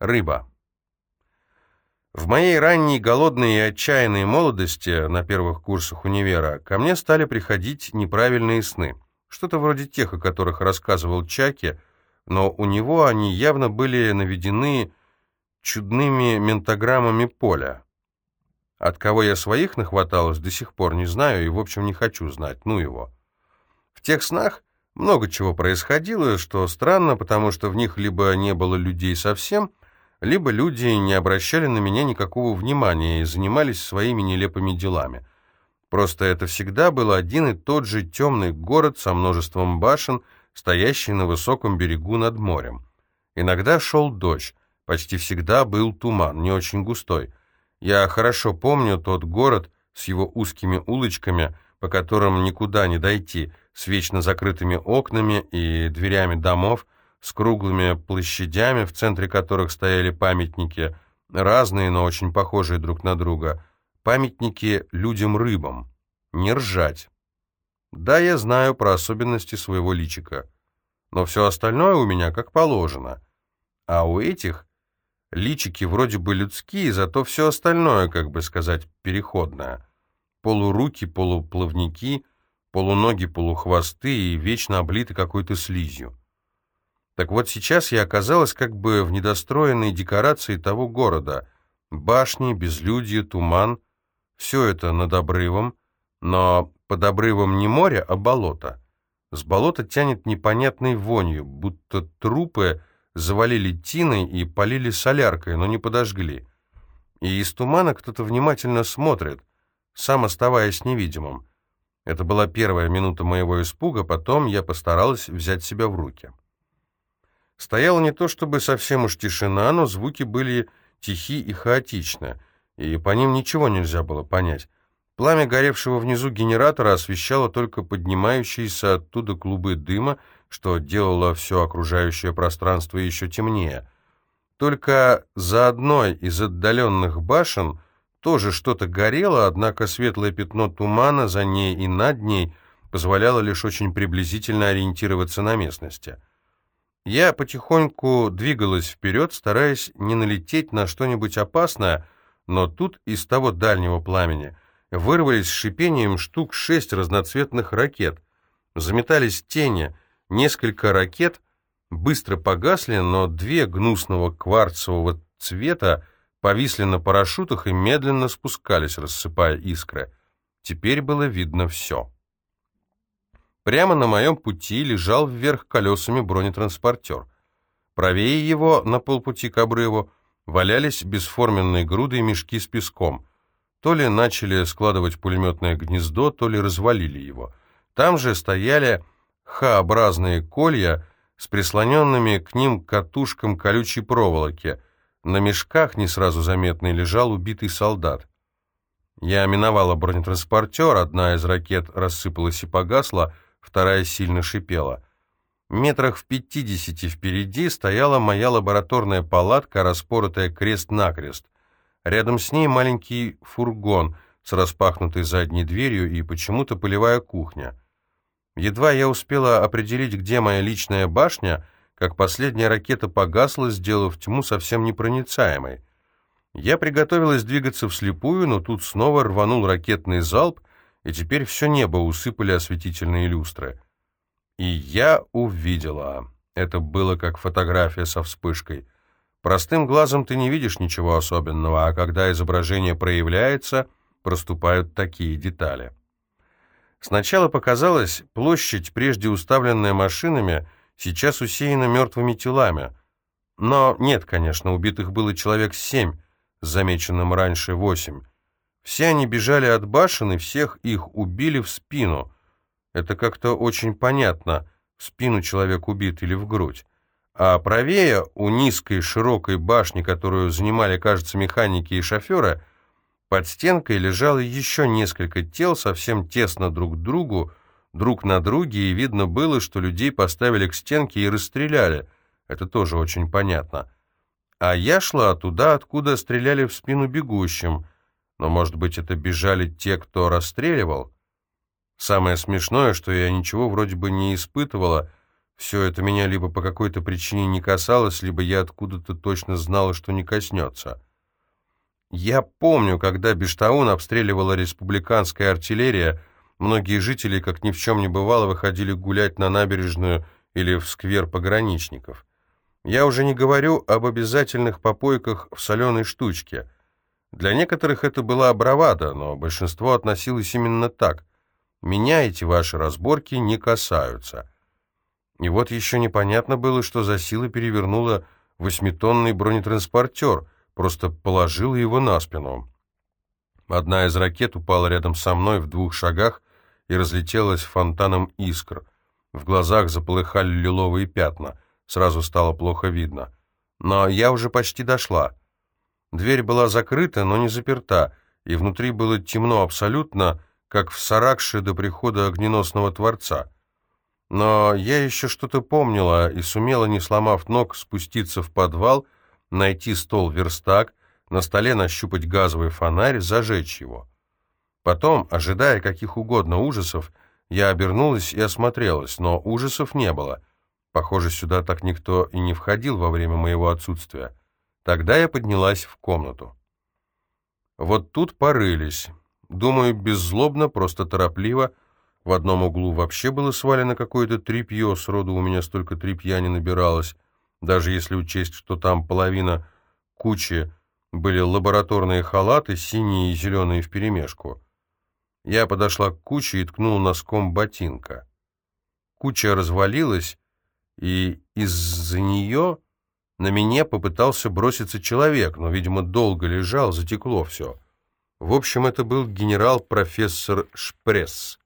Рыба. В моей ранней голодной и отчаянной молодости, на первых курсах универа, ко мне стали приходить неправильные сны. Что-то вроде тех, о которых рассказывал Чаки, но у него они явно были наведены чудными ментограммами поля. От кого я своих нахваталась, до сих пор не знаю и, в общем, не хочу знать, ну его. В тех снах много чего происходило, что странно, потому что в них либо не было людей совсем, либо люди не обращали на меня никакого внимания и занимались своими нелепыми делами. Просто это всегда был один и тот же темный город со множеством башен, стоящий на высоком берегу над морем. Иногда шел дождь, почти всегда был туман, не очень густой. Я хорошо помню тот город с его узкими улочками, по которым никуда не дойти, с вечно закрытыми окнами и дверями домов, с круглыми площадями, в центре которых стояли памятники, разные, но очень похожие друг на друга, памятники людям-рыбам. Не ржать. Да, я знаю про особенности своего личика, но все остальное у меня как положено. А у этих личики вроде бы людские, зато все остальное, как бы сказать, переходное. Полуруки, полуплавники, полуноги, полухвосты и вечно облиты какой-то слизью. Так вот сейчас я оказалась как бы в недостроенной декорации того города. Башни, безлюдье, туман. Все это над обрывом, но под обрывом не море, а болото. С болота тянет непонятной вонью, будто трупы завалили тиной и полили соляркой, но не подожгли. И из тумана кто-то внимательно смотрит, сам оставаясь невидимым. Это была первая минута моего испуга, потом я постаралась взять себя в руки. Стояла не то чтобы совсем уж тишина, но звуки были тихи и хаотичны, и по ним ничего нельзя было понять. Пламя горевшего внизу генератора освещало только поднимающиеся оттуда клубы дыма, что делало все окружающее пространство еще темнее. Только за одной из отдаленных башен тоже что-то горело, однако светлое пятно тумана за ней и над ней позволяло лишь очень приблизительно ориентироваться на местности. Я потихоньку двигалась вперед, стараясь не налететь на что-нибудь опасное, но тут из того дальнего пламени вырвались с шипением штук шесть разноцветных ракет. Заметались тени, несколько ракет быстро погасли, но две гнусного кварцевого цвета повисли на парашютах и медленно спускались, рассыпая искры. Теперь было видно все. Прямо на моем пути лежал вверх колесами бронетранспортер. Правее его, на полпути к обрыву, валялись бесформенные груды и мешки с песком. То ли начали складывать пулеметное гнездо, то ли развалили его. Там же стояли Х-образные колья с прислоненными к ним катушкам колючей проволоки. На мешках, не сразу заметный, лежал убитый солдат. Я миновала бронетранспортер, одна из ракет рассыпалась и погасла, вторая сильно шипела. Метрах в пятидесяти впереди стояла моя лабораторная палатка, распоротая крест-накрест. Рядом с ней маленький фургон с распахнутой задней дверью и почему-то полевая кухня. Едва я успела определить, где моя личная башня, как последняя ракета погасла, сделав тьму совсем непроницаемой. Я приготовилась двигаться вслепую, но тут снова рванул ракетный залп, и теперь все небо усыпали осветительные люстры. И я увидела. Это было как фотография со вспышкой. Простым глазом ты не видишь ничего особенного, а когда изображение проявляется, проступают такие детали. Сначала показалось, площадь, прежде уставленная машинами, сейчас усеяна мертвыми телами. Но нет, конечно, убитых было человек семь, замеченным раньше восемь. Все они бежали от башен, и всех их убили в спину. Это как-то очень понятно, в спину человек убит или в грудь. А правее, у низкой широкой башни, которую занимали, кажется, механики и шоферы, под стенкой лежало еще несколько тел, совсем тесно друг к другу, друг на друге, и видно было, что людей поставили к стенке и расстреляли. Это тоже очень понятно. А я шла туда, откуда стреляли в спину бегущим — но, может быть, это бежали те, кто расстреливал? Самое смешное, что я ничего вроде бы не испытывала, Все это меня либо по какой-то причине не касалось, либо я откуда-то точно знала, что не коснется. Я помню, когда Бештаун обстреливала республиканская артиллерия, многие жители, как ни в чем не бывало, выходили гулять на набережную или в сквер пограничников. Я уже не говорю об обязательных попойках в соленой штучке. Для некоторых это была бравада, но большинство относилось именно так. Меня эти ваши разборки не касаются. И вот еще непонятно было, что за сила перевернула восьмитонный бронетранспортер, просто положила его на спину. Одна из ракет упала рядом со мной в двух шагах и разлетелась фонтаном искр. В глазах заполыхали лиловые пятна — Сразу стало плохо видно. Но я уже почти дошла. Дверь была закрыта, но не заперта, и внутри было темно абсолютно, как в Саракше до прихода огненосного Творца. Но я еще что-то помнила и сумела, не сломав ног, спуститься в подвал, найти стол-верстак, на столе нащупать газовый фонарь, зажечь его. Потом, ожидая каких угодно ужасов, я обернулась и осмотрелась, но ужасов не было. Похоже, сюда так никто и не входил во время моего отсутствия. Тогда я поднялась в комнату. Вот тут порылись. Думаю, беззлобно, просто торопливо. В одном углу вообще было свалено какое-то тряпье, сроду у меня столько тряпья не набиралось, даже если учесть, что там половина кучи были лабораторные халаты, синие и зеленые вперемешку. Я подошла к куче и ткнула носком ботинка. Куча развалилась, и из-за нее на меня попытался броситься человек, но, видимо, долго лежал, затекло все. В общем, это был генерал-профессор Шпресс.